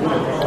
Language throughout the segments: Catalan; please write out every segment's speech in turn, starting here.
Gracias.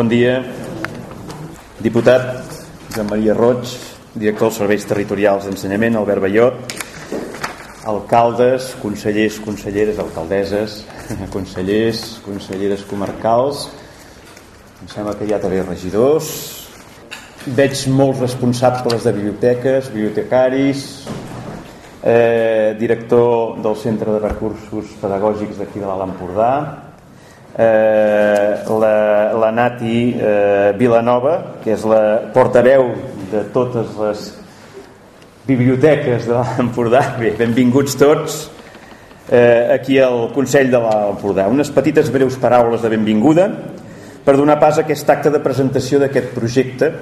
Bon dia, diputat Joan Maria Roig, director dels Serveis Territorials d'Ensenyament, Albert Ballot, alcaldes, consellers, conselleres, alcaldesses, consellers, conselleres comarcals, em sembla que hi ha també regidors, veig molts responsables de biblioteques, bibliotecaris, eh, director del Centre de Recursos Pedagògics d'aquí de l'Alt Empordà, eh, la, la Nati eh, Vilanova, que és la portaveu de totes les biblioteques de l'Alt Empordà. Bé, benvinguts tots eh, aquí al Consell de l'Alt Empordà. Unes petites breus paraules de benvinguda per donar pas a aquest acte de presentació d'aquest projecte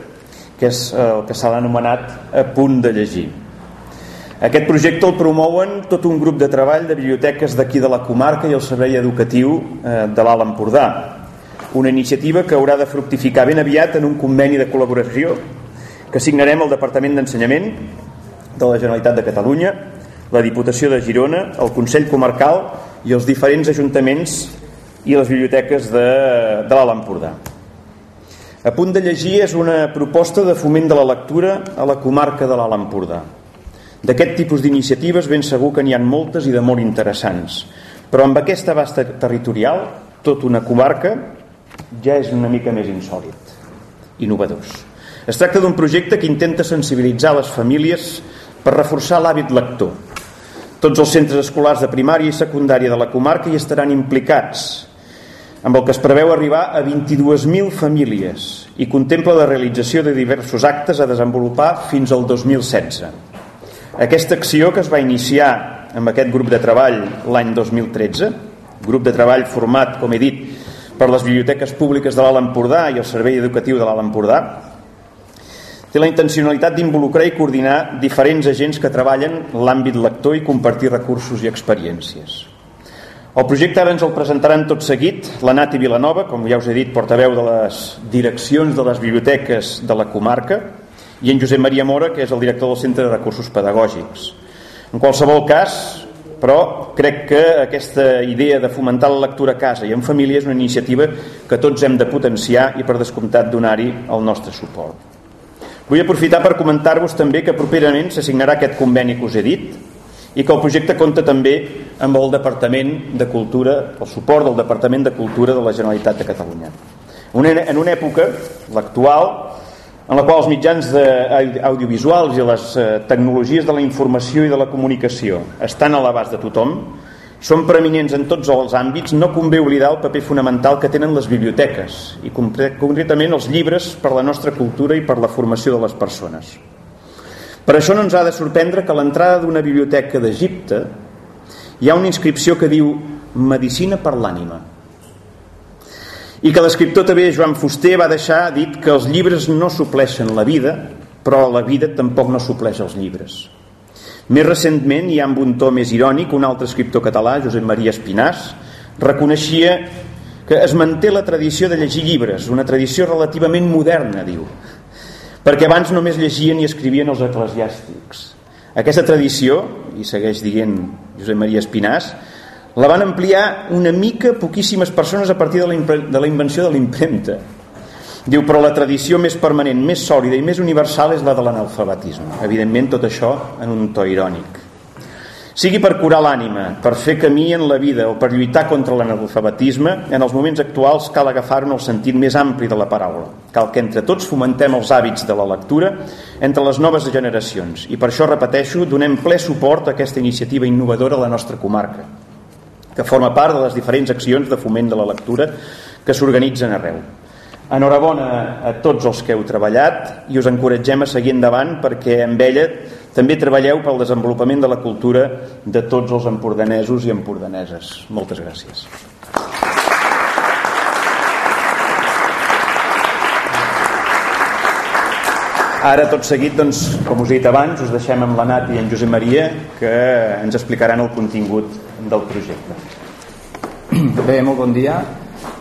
que és eh, el que s'ha anomenat a punt de llegir. Aquest projecte el promouen tot un grup de treball de biblioteques d'aquí de la comarca i el servei educatiu eh, de l'Alt Empordà. Una iniciativa que haurà de fructificar ben aviat en un conveni de col·laboració que signarem el Departament d'Ensenyament de la Generalitat de Catalunya, la Diputació de Girona, el Consell Comarcal i els diferents ajuntaments i les biblioteques de, de l'Alt Empordà. A punt de llegir és una proposta de foment de la lectura a la comarca de l'Alt Empordà. D'aquest tipus d'iniciatives ben segur que n'hi ha moltes i de molt interessants, però amb aquesta vasta territorial, tot una comarca, ja és una mica més insòlid, innovadors. Es tracta d'un projecte que intenta sensibilitzar les famílies per reforçar l'hàbit lector. Tots els centres escolars de primària i secundària de la comarca hi estaran implicats, amb el que es preveu arribar a 22.000 famílies i contempla la realització de diversos actes a desenvolupar fins al 2016. Aquesta acció que es va iniciar amb aquest grup de treball l'any 2013, grup de treball format, com he dit, per les biblioteques públiques de l'Alt Empordà i el Servei Educatiu de l'Alt Empordà, té la intencionalitat d'involucrar i coordinar diferents agents que treballen l'àmbit lector i compartir recursos i experiències. El projecte ara ens el presentaran tot seguit la Nati Vilanova, com ja us he dit, portaveu de les direccions de les biblioteques de la comarca, i en Josep Maria Mora, que és el director del Centre de Recursos Pedagògics. En qualsevol cas, però crec que aquesta idea de fomentar la lectura a casa i en família és una iniciativa que tots hem de potenciar i per descomptat donar-hi el nostre suport. Vull aprofitar per comentar-vos també que properament s'assignarà aquest conveni que us he dit i que el projecte compta també amb el Departament de Cultura, el suport del Departament de Cultura de la Generalitat de Catalunya. En una època, l'actual, en la qual els mitjans audiovisuals i les eh, tecnologies de la informació i de la comunicació estan a l'abast de tothom, són preeminents en tots els àmbits, no convé oblidar el paper fonamental que tenen les biblioteques i concretament els llibres per la nostra cultura i per la formació de les persones. Per això no ens ha de sorprendre que a l'entrada d'una biblioteca d'Egipte hi ha una inscripció que diu Medicina per l'ànima i que l'escriptor també Joan Fuster va deixar dit que els llibres no supleixen la vida però la vida tampoc no supleix els llibres. Més recentment i amb un to més irònic un altre escriptor català, Josep Maria Espinàs reconeixia que es manté la tradició de llegir llibres una tradició relativament moderna diu perquè abans només llegien i escrivien els eclesiàstics. Aquesta tradició, i segueix dient Josep Maria Espinàs, la van ampliar una mica poquíssimes persones a partir de la, de la invenció de l'impremta. Diu, però la tradició més permanent, més sòlida i més universal és la de l'analfabetisme. Evidentment, tot això en un to irònic sigui per curar l'ànima, per fer camí en la vida o per lluitar contra l'analfabetisme, en els moments actuals cal agafar en el sentit més ampli de la paraula. Cal que entre tots fomentem els hàbits de la lectura entre les noves generacions i per això, repeteixo, donem ple suport a aquesta iniciativa innovadora a la nostra comarca, que forma part de les diferents accions de foment de la lectura que s'organitzen arreu. Enhorabona a tots els que heu treballat i us encoratgem a seguir endavant perquè amb ella també treballeu pel desenvolupament de la cultura de tots els empordanesos i empordaneses. Moltes gràcies. Ara, tot seguit, doncs, com us he dit abans, us deixem amb la Nat i en Josep Maria, que ens explicaran el contingut del projecte. Bé, molt bon dia.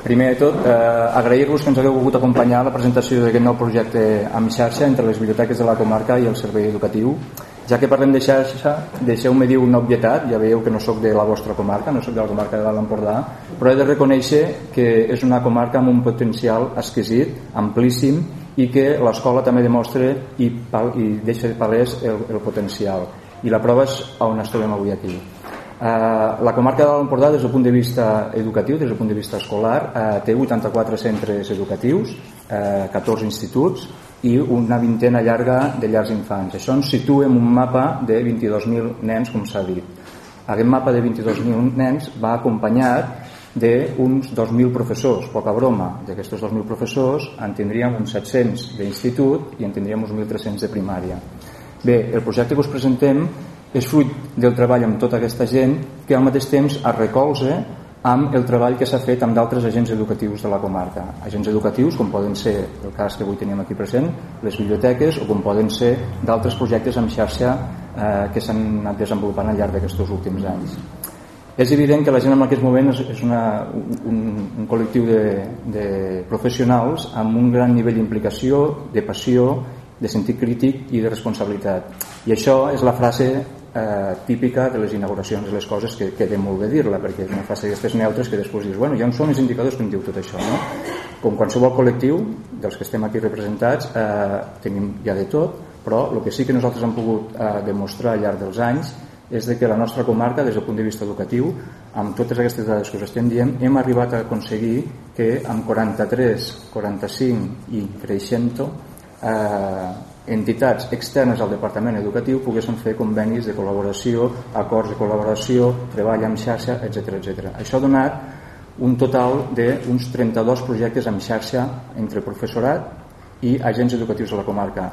Primer de tot, eh, agrair-vos que ens hagueu volgut acompanyar la presentació d'aquest nou projecte amb xarxa entre les biblioteques de la comarca i el servei educatiu. Ja que parlem de xarxa, deixeu-me dir una obvietat, ja veieu que no sóc de la vostra comarca, no sóc de la comarca de l'Empordà, però he de reconèixer que és una comarca amb un potencial exquisit, amplíssim, i que l'escola també demostra i, i deixa palès el, el potencial. I la prova és on ens trobem avui aquí. Eh, la comarca de l'Empordà des del punt de vista educatiu, des del punt de vista escolar, eh, té 84 centres educatius, eh, 14 instituts i una vintena llarga de llars infants. Això ens situa en un mapa de 22.000 nens, com s'ha dit. Aquest mapa de 22.000 nens va acompanyat d'uns 2.000 professors, poca broma. D'aquests 2.000 professors en tindríem uns 700 d'institut i en tindríem uns 1.300 de primària. Bé, el projecte que us presentem és fruit del treball amb tota aquesta gent que al mateix temps es recolza amb el treball que s'ha fet amb d'altres agents educatius de la comarca. Agents educatius com poden ser el cas que avui tenim aquí present, les biblioteques o com poden ser d'altres projectes en xarxa eh, que s'han anat desenvolupant al llarg d'aquests últims anys. És evident que la gent en aquest moment és una, un, un col·lectiu de, de professionals amb un gran nivell d'implicació, de passió, de sentit crític i de responsabilitat. I això és la frase eh, típica de les inauguracions de les coses que queda molt bé dir-la perquè és una frase d'aquestes neutres que després dius bueno, ja on són els indicadors que em diu tot això no? com qualsevol col·lectiu dels que estem aquí representats eh, tenim ja de tot però el que sí que nosaltres hem pogut eh, demostrar al llarg dels anys és de que la nostra comarca des del punt de vista educatiu amb totes aquestes dades que us estem dient hem arribat a aconseguir que amb 43, 45 i creixent eh, entitats externes al Departament Educatiu poguessin fer convenis de col·laboració, acords de col·laboració, treball amb xarxa, etc etc. Això ha donat un total d'uns 32 projectes en xarxa entre professorat i agents educatius de la comarca.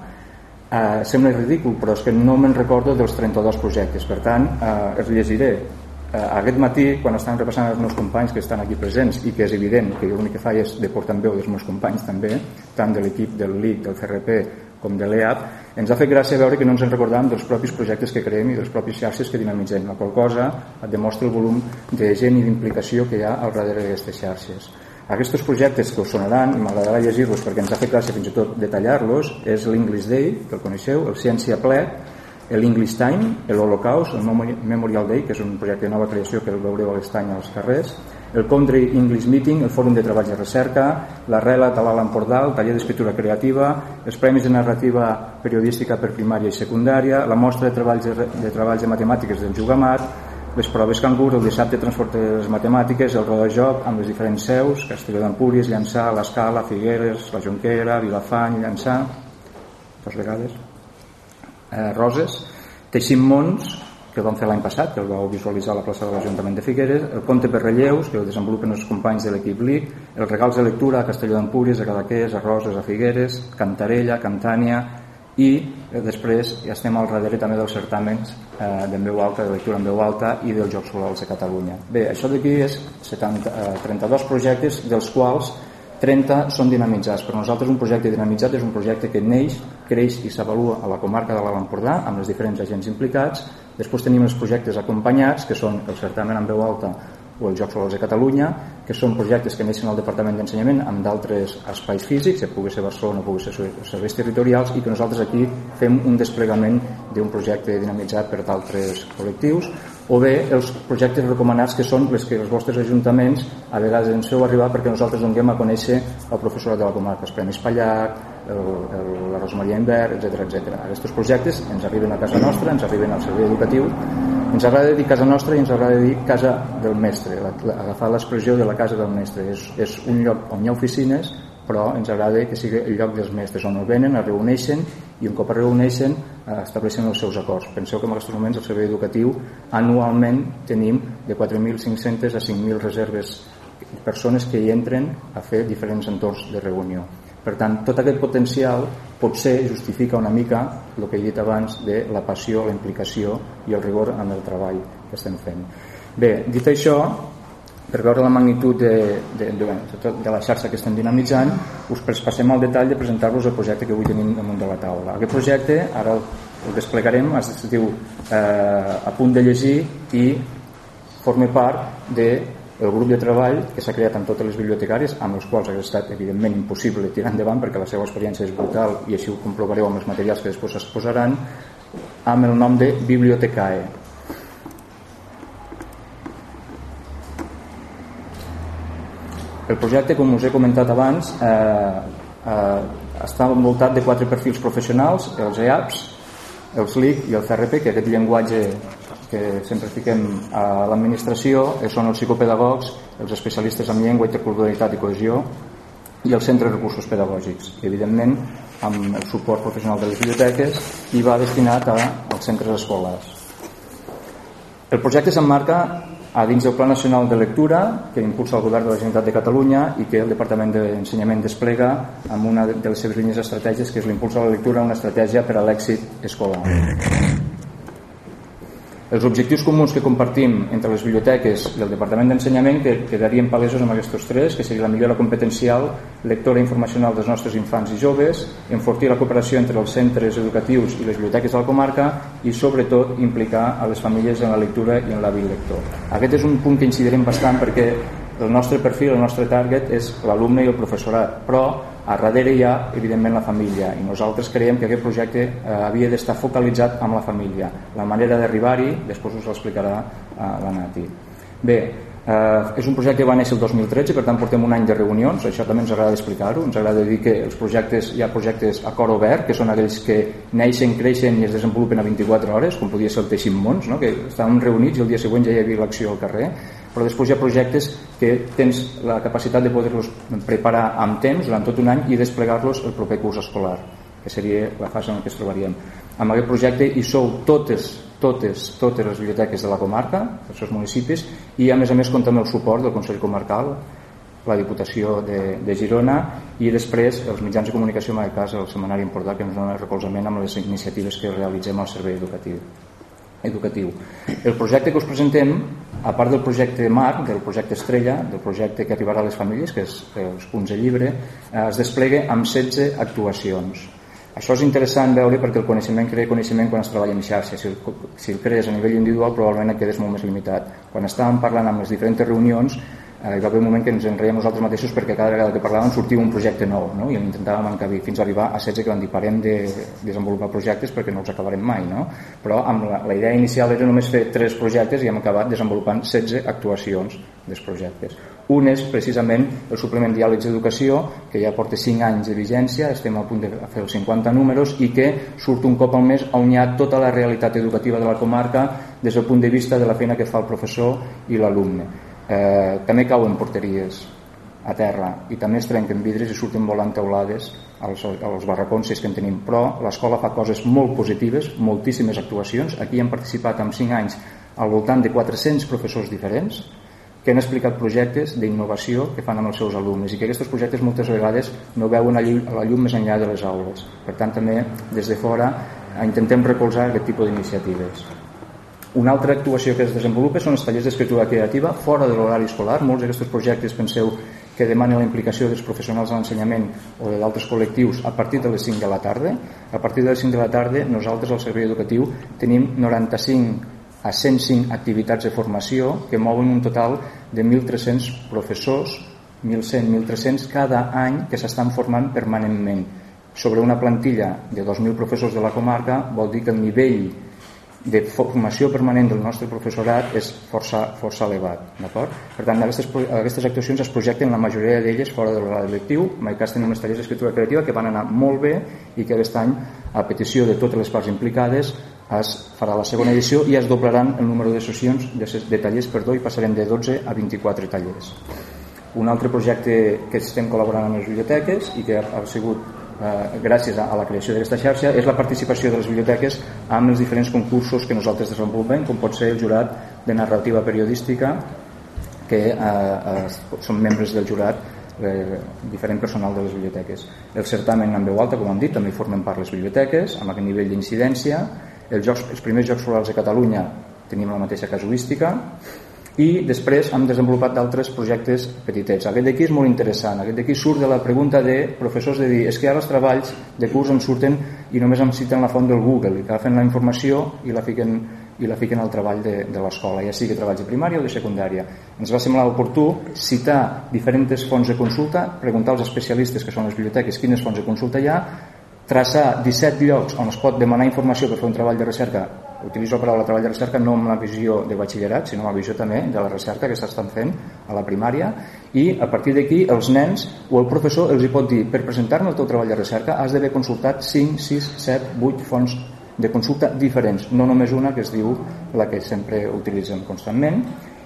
Eh, sembla ridícul, però és que no me'n recordo dels 32 projectes. Per tant, eh, els llegiré. Eh, aquest matí, quan estan repassant els meus companys que estan aquí presents i que és evident que jo l'únic que faig és de portaveu dels meus companys també, tant de l'equip del LIC, del CRP com de l'EAP, ens ha fet gràcia veure que no ens en recordàvem dels propis projectes que creem i dels propis xarxes que dinamitzem, la qual cosa et demostra el volum de gent i d'implicació que hi ha al darrere d'aquestes xarxes. Aquests projectes que us sonaran, i m'agradarà llegir-los perquè ens ha fet gràcia fins i tot detallar-los, és l'English Day, que el coneixeu, el Ciència Ple, l'English Time, l'Holocaust, el Memorial Day, que és un projecte de nova creació que el veureu a l'estany als carrers, el Condry English Meeting, el Fòrum de Treballs de Recerca, la Rela de l'Alt Empordà, el taller d'escriptura creativa, els Premis de Narrativa Periodística per primària i secundària, la mostra de treballs de, de, treballs de matemàtiques del Jugamat, les proves cangur, el dissabte transport de les matemàtiques, el roda joc amb les diferents seus, Castelló d'Empúries, Llançà, l'Escala, Figueres, la Jonquera, Vilafany, Llançà, dues vegades, eh, Roses, Teixim Mons, que el vam fer l'any passat, que el vau visualitzar a la plaça de l'Ajuntament de Figueres, el conte per relleus, que el desenvolupen els companys de l'equip LIC, els regals de lectura a Castelló d'Empúries, a Cadaqués, a Roses, a Figueres, Cantarella, Cantània, i eh, després ja estem al darrere també dels certàmens eh, de veu alta, de lectura en veu alta i dels Jocs Florals de Catalunya. Bé, això d'aquí és 70, eh, 32 projectes dels quals 30 són dinamitzats. Per nosaltres un projecte dinamitzat és un projecte que neix, creix i s'avalua a la comarca de l'Alt Empordà amb els diferents agents implicats. Després tenim els projectes acompanyats, que són el certamen en veu alta o els Jocs Florals de Catalunya, que són projectes que neixen al Departament d'Ensenyament amb d'altres espais físics, que pugui ser Barcelona, pugui ser serveis territorials, i que nosaltres aquí fem un desplegament d'un projecte dinamitzat per d'altres col·lectius, o bé els projectes recomanats que són els que els vostres ajuntaments a vegades ens feu arribar perquè nosaltres donem a conèixer el professorat de la comarca, els Premis Pallac, el, el, la Rosmaria Invert, etc etc. Aquests projectes ens arriben a casa nostra, ens arriben al servei educatiu ens agrada dir casa nostra i ens agrada dir casa del mestre, agafar l'expressió de la casa del mestre. És, és un lloc on hi ha oficines, però ens agrada que sigui el lloc dels mestres, on venen, es reuneixen i un cop es reuneixen eh, estableixen els seus acords. Penseu que en aquests moments el servei educatiu anualment tenim de 4.500 a 5.000 reserves persones que hi entren a fer diferents entorns de reunió. Per tant, tot aquest potencial potser justifica una mica el que he dit abans de la passió, la implicació i el rigor en el treball que estem fent. Bé, dit això, per veure la magnitud de, de, de, de la xarxa que estem dinamitzant, us passem al detall de presentar-vos el projecte que avui tenim damunt de la taula. Aquest projecte, ara el, el desplegarem, es diu eh, a punt de llegir i forma part de el grup de treball que s'ha creat amb totes les bibliotecàries amb els quals ha estat evidentment impossible tirar endavant perquè la seva experiència és brutal i així ho comprovareu amb els materials que després es posaran amb el nom de Bibliotecae el projecte com us he comentat abans eh, eh, està envoltat de quatre perfils professionals els EAPS, els LIC i el CRP que aquest llenguatge que sempre fiquem a l'administració eh, són els psicopedagogs, els especialistes en llengua, interculturalitat i cohesió i els centres de recursos pedagògics, que evidentment amb el suport professional de les biblioteques i va destinat a, als centres escolars. El projecte s'emmarca a dins del Pla Nacional de Lectura que impulsa el Govern de la Generalitat de Catalunya i que el Departament d'Ensenyament desplega amb una de les seves línies estratègiques que és l'impuls a la lectura, una estratègia per a l'èxit escolar. Els objectius comuns que compartim entre les biblioteques i el Departament d'Ensenyament que quedarien palesos amb aquests tres, que seria la millora competencial, lectora informacional dels nostres infants i joves, enfortir la cooperació entre els centres educatius i les biblioteques de la comarca i sobretot implicar a les famílies en la lectura i en l'hàbit lector. Aquest és un punt que incidirem bastant perquè el nostre perfil, el nostre target és l'alumne i el professorat, però a darrere hi ha evidentment la família. I nosaltres creiem que aquest projecte eh, havia d'estar focalitzat amb la família. La manera d'arribar-hi després us l'explicarà eh, la Nati. Bé, eh, és un projecte que va néixer el 2013 per tant portem un any de reunions. Això també ens agrada explicar-ho. Ens agrada dir que els projectes hi ha projectes a cor obert que són aquells que neixen, creixen i es desenvolupen a 24 hores com podia ser el Teixim Mons no? que estàvem reunits i el dia següent ja hi havia l'acció al carrer però després hi ha projectes que tens la capacitat de poder-los preparar amb temps durant tot un any i desplegar-los el proper curs escolar que seria la fase en què ens trobaríem. Amb aquest projecte hi sou totes totes, totes les biblioteques de la comarca dels seus municipis i a més a més compta amb el suport del Consell Comarcal la Diputació de, de Girona i després els mitjans de comunicació en aquest cas el Semanari Importat que ens dona recolzament amb les iniciatives que realitzem al servei educatiu educatiu. El projecte que us presentem, a part del projecte MARC, del projecte Estrella, del projecte que arribarà a les famílies, que és els punts de llibre, eh, es desplega amb 16 actuacions. Això és interessant veure perquè el coneixement crea coneixement quan es treballa en xarxa. Si el, si el crees a nivell individual probablement et quedes molt més limitat. Quan estàvem parlant amb les diferents reunions eh, hi va haver un moment que ens enreiem nosaltres mateixos perquè cada vegada que parlàvem sortia un projecte nou no? i intentàvem encabir fins a arribar a 16 que van dir parem de desenvolupar projectes perquè no els acabarem mai no? però amb la, la idea inicial era només fer tres projectes i hem acabat desenvolupant 16 actuacions dels projectes un és precisament el suplement diàlegs d'educació que ja porta 5 anys de vigència estem a punt de fer els 50 números i que surt un cop al mes on hi ha tota la realitat educativa de la comarca des del punt de vista de la feina que fa el professor i l'alumne. Eh, també cauen porteries a terra i també es trenquen vidres i surten volant teulades als, als barracons si és que en tenim. Però l'escola fa coses molt positives moltíssimes actuacions, aquí han participat en 5 anys al voltant de 400 professors diferents que han explicat projectes d'innovació que fan amb els seus alumnes i que aquests projectes moltes vegades no veuen llum, la llum més enllà de les aules. Per tant també des de fora intentem recolzar aquest tipus d'iniciatives una altra actuació que es desenvolupa són els tallers d'escriptura creativa fora de l'horari escolar. Molts d'aquests projectes penseu que demanen la implicació dels professionals de l'ensenyament o d'altres col·lectius a partir de les 5 de la tarda. A partir de les 5 de la tarda nosaltres al servei educatiu tenim 95 a 105 activitats de formació que mouen un total de 1.300 professors 1.100, 1.300 cada any que s'estan formant permanentment sobre una plantilla de 2.000 professors de la comarca vol dir que el nivell de formació permanent del nostre professorat és força, força elevat? Per tant, aquestes, aquestes actuacions es projecten la majoria d'elles fora de l'horari lectiu en aquest cas tenim uns tallers d'escriptura creativa que van anar molt bé i que aquest any a petició de totes les parts implicades es farà la segona edició i es doblaran el número de sessions de, de tallers perdó, i passarem de 12 a 24 tallers un altre projecte que estem col·laborant amb les biblioteques i que ha sigut eh, gràcies a, la creació d'aquesta xarxa és la participació de les biblioteques amb els diferents concursos que nosaltres desenvolupem com pot ser el jurat de narrativa periodística que eh, eh, són membres del jurat eh, diferent personal de les biblioteques. El certamen en veu alta com hem dit també formen part les biblioteques amb aquest nivell d'incidència. Jocs, els primers Jocs Florals de Catalunya tenim la mateixa casuística i després hem desenvolupat d'altres projectes petitets. Aquest d'aquí és molt interessant. Aquest d'aquí surt de la pregunta de professors de dir és que ara els treballs de curs em surten i només em citen la font del Google i que agafen la informació i la fiquen, i la fiquen al treball de, de l'escola, ja sigui treballs de primària o de secundària. Ens va semblar oportú citar diferents fonts de consulta, preguntar als especialistes que són les biblioteques quines fonts de consulta hi ha, traçar 17 llocs on es pot demanar informació per fer un treball de recerca utilitzo la paraula treball de recerca no amb la visió de batxillerat, sinó amb la visió també de la recerca que s'estan fent a la primària i a partir d'aquí els nens o el professor els hi pot dir per presentar-me el teu treball de recerca has d'haver consultat 5, 6, 7, 8 fonts de consulta diferents, no només una que es diu la que sempre utilitzem constantment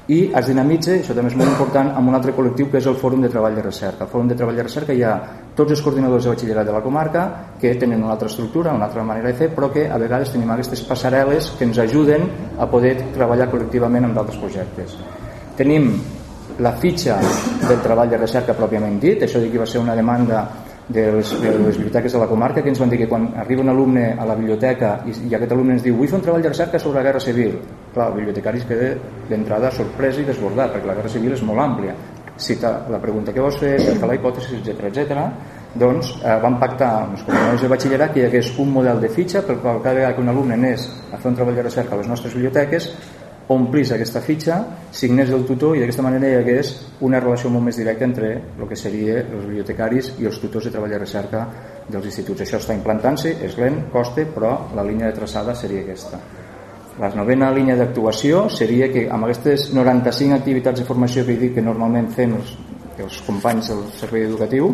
i es dinamitza, això també és molt important, amb un altre col·lectiu que és el Fòrum de Treball de Recerca. Al Fòrum de Treball de Recerca hi ha tots els coordinadors de batxillerat de la comarca que tenen una altra estructura, una altra manera de fer, però que a vegades tenim aquestes passarel·les que ens ajuden a poder treballar col·lectivament amb d'altres projectes. Tenim la fitxa del treball de recerca pròpiament dit, això que va ser una demanda de les, de les biblioteques de la comarca que ens van dir que quan arriba un alumne a la biblioteca i, i aquest alumne ens diu vull fer un treball de recerca sobre la Guerra Civil clar, el bibliotecari es queda d'entrada sorprès i desbordat perquè la Guerra Civil és molt àmplia cita la pregunta que vols fer cerca la hipòtesi, etc etc. doncs eh, vam pactar amb els coordinadors de batxillerat que hi hagués un model de fitxa per qual cada vegada que un alumne anés a fer un treball de recerca a les nostres biblioteques omplís aquesta fitxa, signés el tutor i d'aquesta manera hi hagués una relació molt més directa entre el que seria els bibliotecaris i els tutors de treball de recerca dels instituts. Això està implantant-se, és lent, costa, però la línia de traçada seria aquesta. La novena línia d'actuació seria que amb aquestes 95 activitats de formació que he que normalment fem els, els companys del servei educatiu,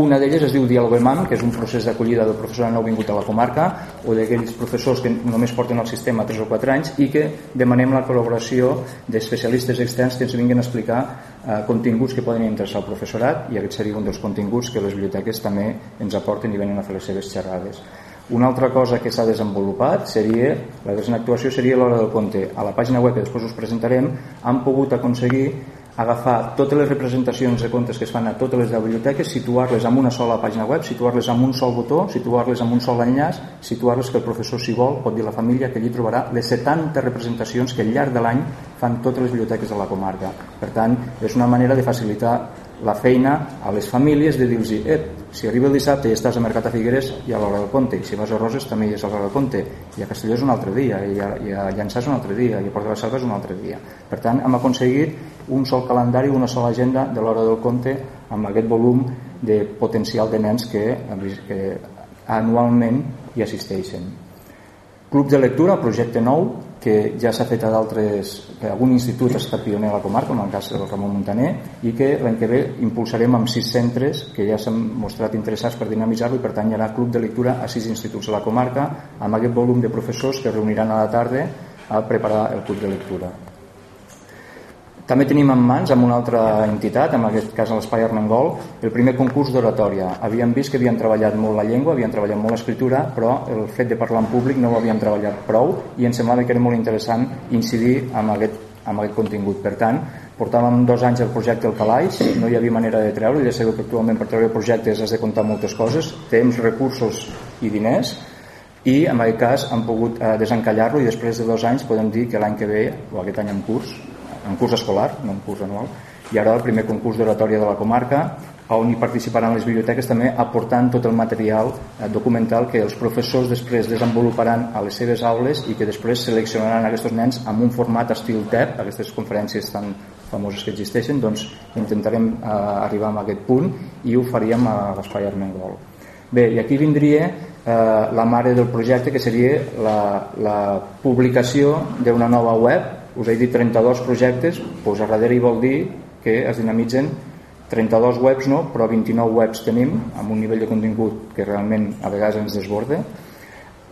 una d'elles es diu Dialogem, que és un procés d'acollida del professor nou vingut a la comarca o d'aquells professors que només porten al sistema 3 o 4 anys i que demanem la col·laboració d'especialistes externs que ens vinguin a explicar eh, continguts que poden interessar al professorat i aquest seria un dels continguts que les biblioteques també ens aporten i venen a fer les seves xerrades. Una altra cosa que s'ha desenvolupat seria, la desena actuació seria l'hora del conte. A la pàgina web que després us presentarem han pogut aconseguir agafar totes les representacions de contes que es fan a totes les biblioteques, situar-les en una sola pàgina web, situar-les en un sol botó, situar-les en un sol enllaç, situar-les que el professor, si vol, pot dir la família que allí trobarà les 70 representacions que al llarg de l'any fan totes les biblioteques de la comarca. Per tant, és una manera de facilitar la feina a les famílies de dir-los eh, si arriba el dissabte i estàs a Mercat a Figueres hi ha l'hora del conte, i si vas a Roses també hi és l'hora del conte, i a Castelló és un altre dia i a, i a Llançà és un altre dia i a Port de la Selva és un altre dia. Per tant hem aconseguit un sol calendari una sola agenda de l'hora del conte amb aquest volum de potencial de nens que, que anualment hi assisteixen. Club de lectura, projecte nou que ja s'ha fet a d'altres que algun institut estat pioner a la comarca com el cas del Ramon Montaner i que l'any que ve impulsarem amb sis centres que ja s'han mostrat interessats per dinamitzar-lo i per tant hi haurà club de lectura a sis instituts a la comarca amb aquest volum de professors que reuniran a la tarda a preparar el curs de lectura. També tenim en mans amb una altra entitat, en aquest cas l'Espai Armengol, el primer concurs d'oratòria. Havíem vist que havien treballat molt la llengua, havien treballat molt l'escriptura, però el fet de parlar en públic no ho havíem treballat prou i ens semblava que era molt interessant incidir en aquest, en aquest contingut. Per tant, portàvem dos anys el projecte El Calaix, no hi havia manera de treure, ja sabeu que actualment per treure projectes has de comptar moltes coses, temps, recursos i diners, i en aquest cas hem pogut eh, desencallar-lo i després de dos anys podem dir que l'any que ve, o aquest any en curs, en curs escolar, no en curs anual, i ara el primer concurs d'oratòria de la comarca on hi participaran les biblioteques també aportant tot el material eh, documental que els professors després desenvoluparan a les seves aules i que després seleccionaran aquests nens amb un format estil TEP, aquestes conferències tan famoses que existeixen, doncs intentarem eh, arribar a aquest punt i ho faríem a l'Espai Armengol. Bé, i aquí vindria eh, la mare del projecte que seria la, la publicació d'una nova web us he dit 32 projectes, doncs a darrere hi vol dir que es dinamitzen 32 webs no, però 29 webs tenim amb un nivell de contingut que realment a vegades ens desborda.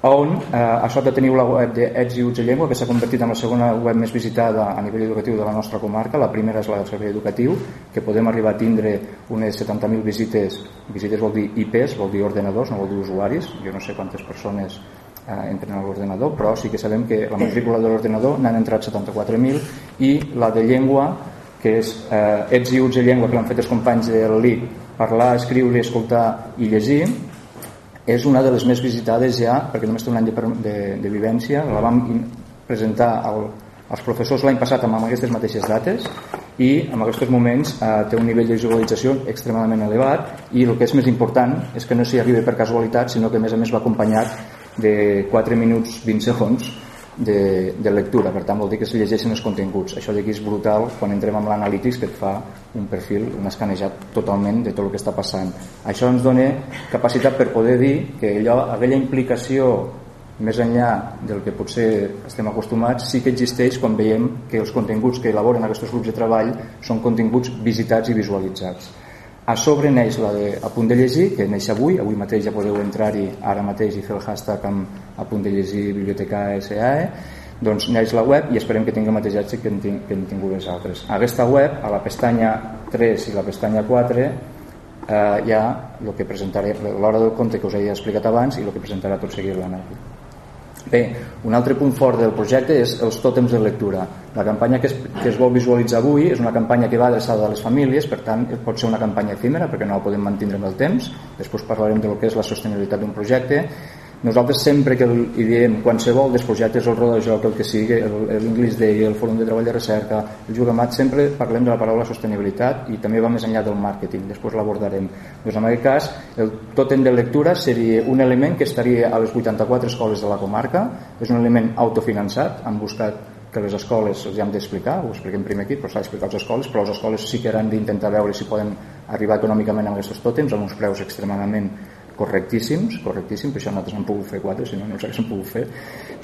On eh, a sota teniu la web d'Ets i Uts de Llengua que s'ha convertit en la segona web més visitada a nivell educatiu de la nostra comarca. La primera és la del servei educatiu que podem arribar a tindre unes 70.000 visites. Visites vol dir IPs, vol dir ordenadors, no vol dir usuaris. Jo no sé quantes persones eh, entren a l'ordenador, però sí que sabem que la matrícula de l'ordenador n'han entrat 74.000 i la de llengua, que és eh, ets i uts de llengua que l'han fet els companys del LIC, parlar, escriure, escoltar i llegir, és una de les més visitades ja, perquè només té un any de, de, de vivència, la vam presentar al, als professors l'any passat amb aquestes mateixes dates i en aquests moments eh, té un nivell de visualització extremadament elevat i el que és més important és que no s'hi arribi per casualitat sinó que a més a més va acompanyat de 4 minuts 20 segons de, de lectura, per tant vol dir que es llegeixen els continguts. Això d'aquí és brutal quan entrem amb l'analítics que et fa un perfil, un escanejat totalment de tot el que està passant. Això ens dona capacitat per poder dir que allò, aquella implicació més enllà del que potser estem acostumats sí que existeix quan veiem que els continguts que elaboren aquests grups de treball són continguts visitats i visualitzats a sobre neix la de a punt de llegir, que neix avui, avui mateix ja podeu entrar-hi ara mateix i fer el hashtag amb a punt de llegir biblioteca SAE, doncs neix la web i esperem que tingui el mateix èxit que, que hem tingut les altres. A aquesta web, a la pestanya 3 i la pestanya 4, eh, hi ha el que presentaré, l'hora del compte que us he explicat abans i el que presentarà tot seguit l'anàlisi. Bé, un altre punt fort del projecte és els tòtems de lectura. La campanya que es, que es vol visualitzar avui és una campanya que va adreçada a les famílies, per tant pot ser una campanya efímera perquè no la podem mantenir amb el temps. Després parlarem del que és la sostenibilitat d'un projecte nosaltres sempre que hi diem qualsevol dels projectes, el roda de joc, el que sigui, l'English Day, el Fòrum de Treball de Recerca, el Jugamat, sempre parlem de la paraula sostenibilitat i també va més enllà del màrqueting, després l'abordarem. Doncs en aquest cas, el tòtem de lectura seria un element que estaria a les 84 escoles de la comarca, és un element autofinançat, han buscat que les escoles els hem d'explicar, ho expliquem primer aquí, però s'ha d'explicar als escoles, però les escoles sí que han d'intentar veure si poden arribar econòmicament amb aquests tòtems amb uns preus extremadament correctíssims, correctíssims, per això nosaltres hem pogut fer quatre, si no no ens haguéssim pogut fer,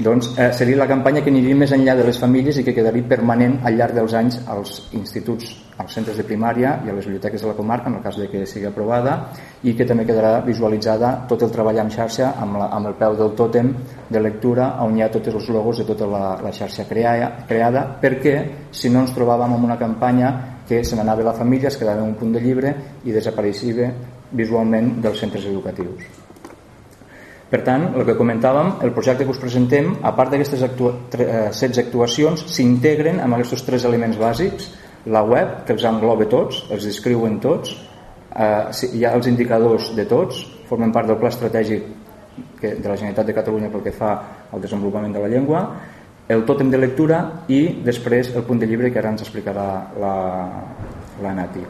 doncs eh, seria la campanya que aniria més enllà de les famílies i que quedaria permanent al llarg dels anys als instituts, als centres de primària i a les biblioteques de la comarca, en el cas de que sigui aprovada, i que també quedarà visualitzada tot el treball en xarxa amb, la, amb el peu del tòtem de lectura on hi ha tots els logos de tota la, la xarxa creada, creada perquè si no ens trobàvem amb una campanya que se n'anava la família, es quedava en un punt de llibre i desapareixia visualment dels centres educatius. Per tant, el que comentàvem, el projecte que us presentem, a part d'aquestes actua 16 eh, actuacions, s'integren amb aquests tres elements bàsics, la web, que els engloba tots, els descriuen tots, eh, hi ha els indicadors de tots, formen part del pla estratègic que, de la Generalitat de Catalunya pel que fa al desenvolupament de la llengua, el tòtem de lectura i després el punt de llibre que ara ens explicarà la, la Nati.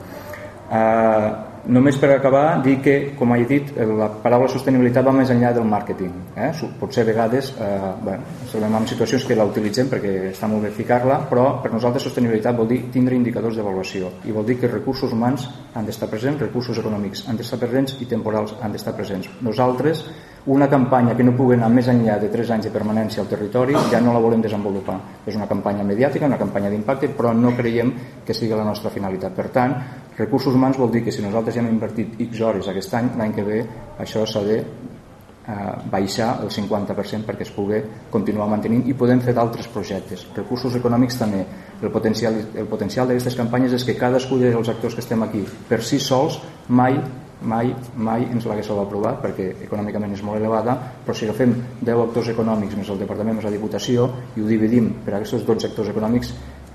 Eh, Només per acabar, dir que, com he dit, la paraula sostenibilitat va més enllà del màrqueting. Eh? Potser a vegades eh, bueno, ens trobem en situacions que la utilitzem perquè està molt bé ficar-la, però per nosaltres sostenibilitat vol dir tindre indicadors d'avaluació i vol dir que recursos humans han d'estar presents, recursos econòmics han d'estar presents i temporals han d'estar presents. Nosaltres una campanya que no pugui anar més enllà de 3 anys de permanència al territori ja no la volem desenvolupar. És una campanya mediàtica, una campanya d'impacte, però no creiem que sigui la nostra finalitat. Per tant, recursos humans vol dir que si nosaltres ja hem invertit X hores aquest any, l'any que ve això s'ha de eh, baixar el 50% perquè es pugui continuar mantenint i podem fer d'altres projectes. Recursos econòmics també. El potencial, el potencial d'aquestes campanyes és que cadascú dels actors que estem aquí per si sols mai mai, mai ens l'haguéssiu aprovat perquè econòmicament és molt elevada però si agafem 10 actors econòmics més el Departament més la Diputació i ho dividim per aquests 12 actors econòmics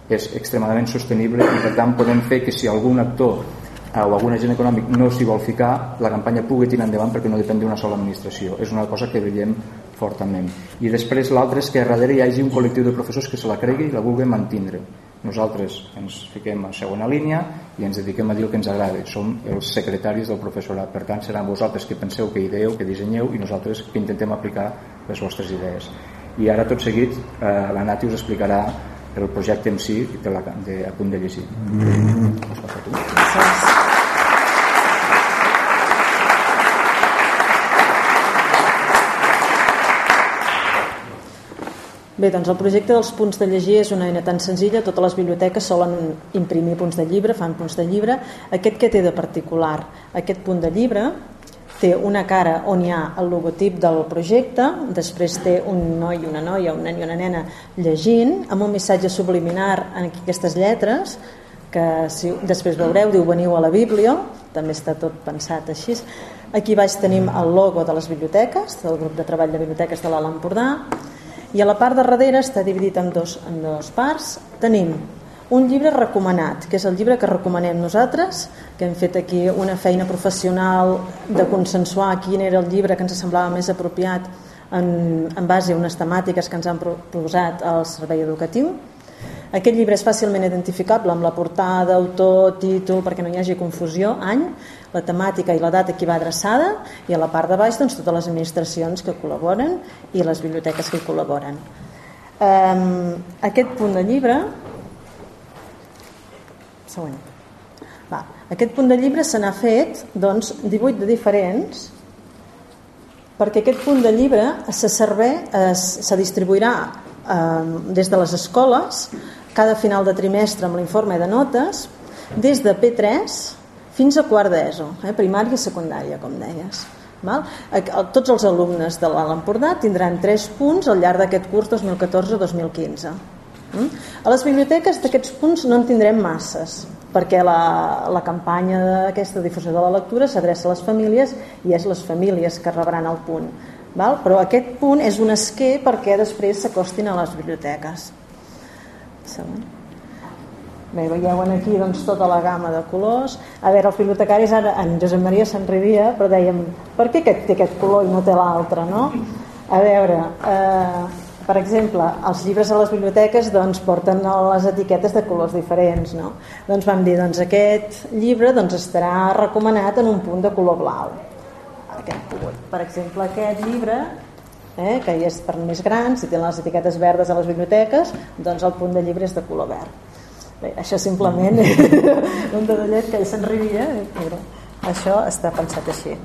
és extremadament sostenible i per tant podem fer que si algun actor eh, o algun agent econòmic no s'hi vol ficar la campanya pugui tirar endavant perquè no depèn d'una sola administració. És una cosa que veiem fortament. I després l'altre és que darrere hi hagi un col·lectiu de professors que se la cregui i la vulgui mantindre nosaltres ens fiquem a segona línia i ens dediquem a dir el que ens agrada. Som els secretaris del professorat. Per tant seran vosaltres que penseu, que ideeu, que dissenyeu i nosaltres que intentem aplicar les vostres idees. I ara tot seguit eh, la Nati us explicarà el projecte en si de, la, de, a punt de llegir. Mm. -hmm. Gràcies. Bé, doncs el projecte dels punts de llegir és una eina tan senzilla, totes les biblioteques solen imprimir punts de llibre, fan punts de llibre. Aquest que té de particular? Aquest punt de llibre té una cara on hi ha el logotip del projecte, després té un noi i una noia, un nen i una nena llegint, amb un missatge subliminar en aquestes lletres, que si després veureu, diu veniu a la Bíblia, també està tot pensat així. Aquí baix tenim el logo de les biblioteques, del grup de treball de biblioteques de l'Alt Empordà, i a la part de darrere està dividit en dos, en dos parts. Tenim un llibre recomanat que és el llibre que recomanem nosaltres que hem fet aquí una feina professional de consensuar quin era el llibre que ens semblava més apropiat en, en base a unes temàtiques que ens han proposat al servei educatiu aquest llibre és fàcilment identificable amb la portada, autor, títol, perquè no hi hagi confusió, any, la temàtica i la data que va adreçada i a la part de baix doncs, totes les administracions que col·laboren i les biblioteques que hi col·laboren. Um, aquest punt de llibre següent va, aquest punt de llibre se n'ha fet doncs, 18 de diferents perquè aquest punt de llibre se, es, se distribuirà eh, des de les escoles cada final de trimestre amb l'informe de notes des de P3 fins a quart d'ESO, eh, primària i secundària, com deies. Val? Tots els alumnes de l'Alt Empordà tindran 3 punts al llarg d'aquest curs 2014-2015. Mm? A les biblioteques d'aquests punts no en tindrem masses, perquè la, la campanya d'aquesta difusió de la lectura s'adreça a les famílies i és les famílies que rebran el punt. Val? Però aquest punt és un esquer perquè després s'acostin a les biblioteques. Següent. Bé, veieu aquí doncs, tota la gamma de colors. A veure, els bibliotecaris ara, en Josep Maria se'n ridia, però dèiem, per què aquest té aquest color i no té l'altre, no? A veure, eh, per exemple, els llibres a les biblioteques doncs, porten les etiquetes de colors diferents, no? Doncs vam dir, doncs aquest llibre doncs, estarà recomanat en un punt de color blau. Aquest. Per exemple, aquest llibre eh, que és per més grans, si tenen les etiquetes verdes a les biblioteques, doncs el punt de llibre és de color verd. Bé, això simplement un dedallet que ell se'n riria, eh, però això està pensat així.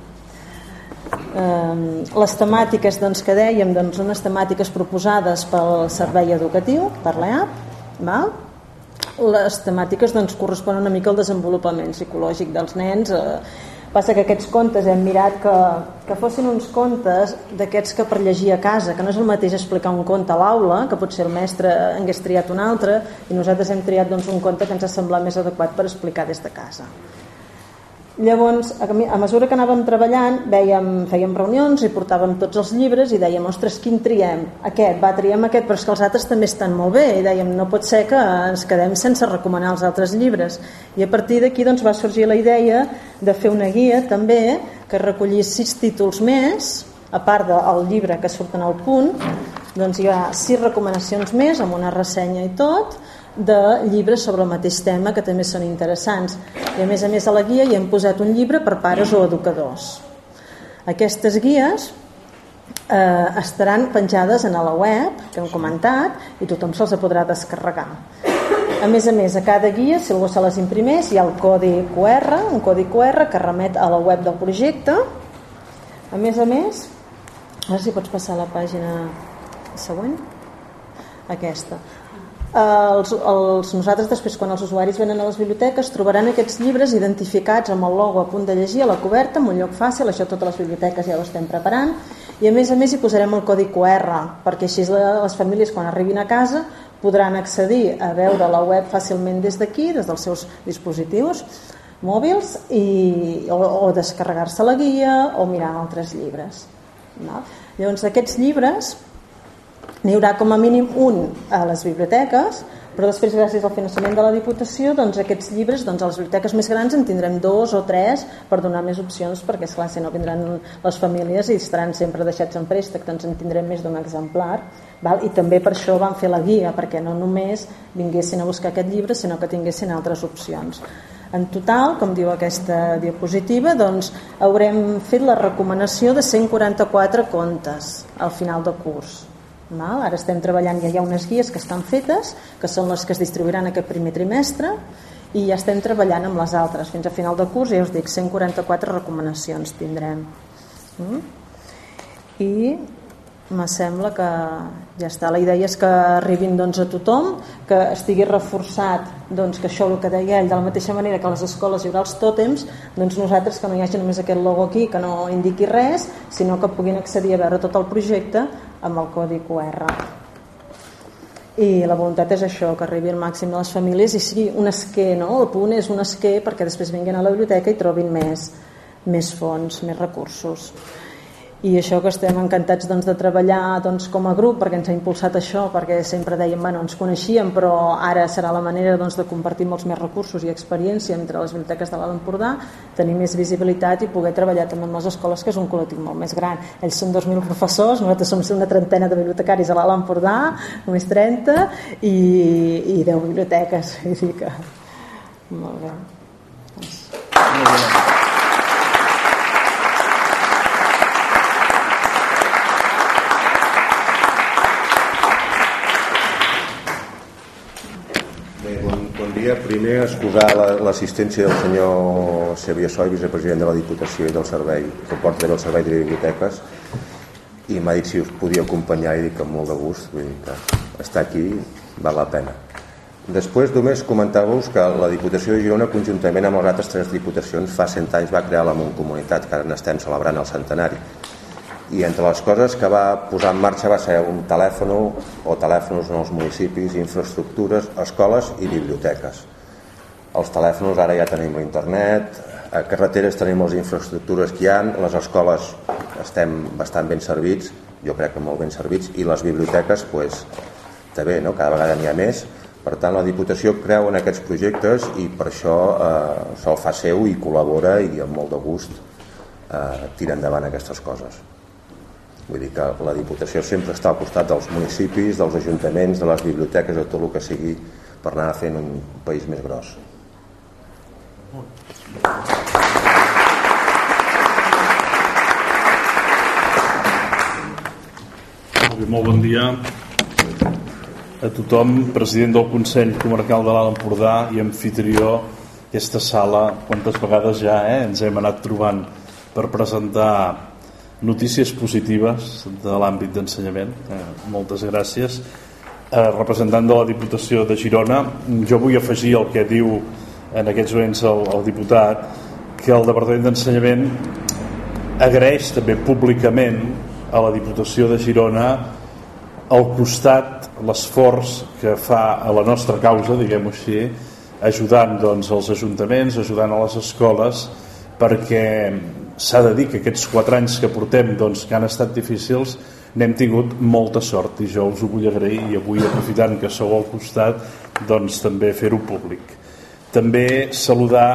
Um, les temàtiques doncs, que dèiem doncs, unes temàtiques proposades pel servei educatiu, per l'EAP, val? les temàtiques doncs, corresponen una mica al desenvolupament psicològic dels nens, eh, Passa que aquests contes hem mirat que, que fossin uns contes d'aquests que per llegir a casa, que no és el mateix explicar un conte a l'aula, que potser el mestre hagués triat un altre, i nosaltres hem triat doncs, un conte que ens ha semblat més adequat per explicar des de casa. Llavors, a mesura que anàvem treballant, vèiem, fèiem reunions i portàvem tots els llibres i dèiem, ostres, quin triem? Aquest, va, triem aquest, però és que els altres també estan molt bé. I dèiem, no pot ser que ens quedem sense recomanar els altres llibres. I a partir d'aquí doncs, va sorgir la idea de fer una guia també que recollís sis títols més, a part del llibre que surten al punt, doncs hi ha sis recomanacions més amb una ressenya i tot, de llibres sobre el mateix tema que també són interessants. I a més a més a la guia hi hem posat un llibre per pares o educadors. Aquestes guies eh, estaran penjades en la web que hem comentat i tothom se'ls podrà descarregar. A més a més a cada guia si algú se les imprimeix hi ha el codi QR un codi QR que remet a la web del projecte. A més a més a veure si pots passar a la pàgina següent. Aquesta els, els, nosaltres després quan els usuaris venen a les biblioteques trobaran aquests llibres identificats amb el logo a punt de llegir a la coberta, en un lloc fàcil, això totes les biblioteques ja ho estem preparant i a més a més hi posarem el codi QR perquè així les famílies quan arribin a casa podran accedir a veure la web fàcilment des d'aquí, des dels seus dispositius mòbils i, o, o descarregar-se la guia o mirar altres llibres no? llavors d'aquests llibres n'hi haurà com a mínim un a les biblioteques però després gràcies al finançament de la Diputació doncs aquests llibres doncs a les biblioteques més grans en tindrem dos o tres per donar més opcions perquè esclar si no vindran les famílies i estaran sempre deixats en préstec doncs en tindrem més d'un exemplar val? i també per això vam fer la guia perquè no només vinguessin a buscar aquest llibre sinó que tinguessin altres opcions en total, com diu aquesta diapositiva, doncs haurem fet la recomanació de 144 contes al final de curs. Val? Ara estem treballant, ja hi ha unes guies que estan fetes, que són les que es distribuiran aquest primer trimestre, i ja estem treballant amb les altres. Fins a final de curs, ja us dic, 144 recomanacions tindrem. Mm? I me sembla que ja està. La idea és que arribin doncs, a tothom, que estigui reforçat doncs, que això el que deia ell, de la mateixa manera que a les escoles hi haurà els tòtems, doncs nosaltres que no hi hagi només aquest logo aquí, que no indiqui res, sinó que puguin accedir a veure tot el projecte amb el codi QR. I la voluntat és això, que arribi al màxim de les famílies i sigui un esquer, no? El punt és un esquer perquè després vinguin a la biblioteca i trobin més, més fons, més recursos i això que estem encantats doncs, de treballar doncs, com a grup perquè ens ha impulsat això perquè sempre dèiem bueno, ens coneixíem però ara serà la manera doncs, de compartir molts més recursos i experiència entre les biblioteques de l'Alt Empordà tenir més visibilitat i poder treballar també amb les escoles que és un col·lectiu molt més gran. Ells són 2.000 professors, nosaltres som una trentena de bibliotecaris a l'Alt Empordà només 30 i, i 10 biblioteques vull dir que molt bé. Molt bé dia. Primer, excusar l'assistència del senyor Xavier Soy, vicepresident de la Diputació i del Servei, que porta el Servei de Biblioteques, i m'ha dit si us podia acompanyar i dic amb molt de gust, vull dir que estar aquí val la pena. Després només comentar-vos que la Diputació de Girona, conjuntament amb les altres tres diputacions, fa 100 anys va crear la Montcomunitat, que ara n'estem celebrant el centenari i entre les coses que va posar en marxa va ser un telèfon o telèfons en els municipis, infraestructures, escoles i biblioteques. Els telèfons ara ja tenim l'internet, a carreteres tenim les infraestructures que hi ha, les escoles estem bastant ben servits, jo crec que molt ben servits, i les biblioteques pues, també, no? cada vegada n'hi ha més, per tant la Diputació creu en aquests projectes i per això eh, se'l fa seu i col·labora i amb molt de gust eh, tira endavant aquestes coses. Vull dir que la Diputació sempre està al costat dels municipis, dels ajuntaments, de les biblioteques, de tot el que sigui per anar fent un país més gros. Molt bon dia a tothom, president del Consell Comarcal de l'Alt Empordà i anfitrió aquesta sala, quantes vegades ja eh, ens hem anat trobant per presentar notícies positives de l'àmbit d'ensenyament. Eh, moltes gràcies. Eh, representant de la Diputació de Girona jo vull afegir el que diu en aquests moments el, el diputat que el Departament d'Ensenyament agraeix també públicament a la Diputació de Girona al costat l'esforç que fa a la nostra causa, diguem-ho així, ajudant doncs, els ajuntaments, ajudant a les escoles perquè s'ha de dir que aquests quatre anys que portem doncs, que han estat difícils n'hem tingut molta sort i jo us ho vull agrair i avui aprofitant que sou al costat doncs també fer-ho públic. També saludar